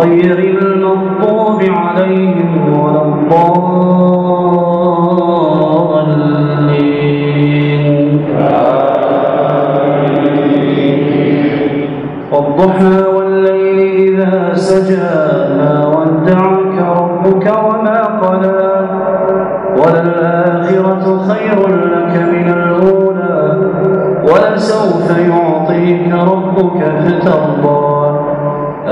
غير المغضوب عليهم ولا الضالين. والضحى والليل إذا سجى ما ودعك ربك وما قلى. وللآخرة خير لك من الأولى. ولسوف يعطيك ربك فترضى.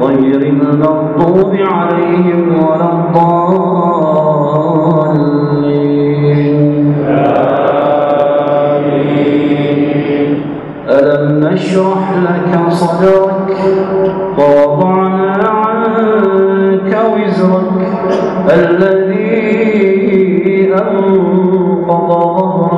غير المغضوب عليهم ولا الضالين. ألم نشرح لك صدرك؟ ووضعنا عنك وزرك الذي أنقض ظهرك.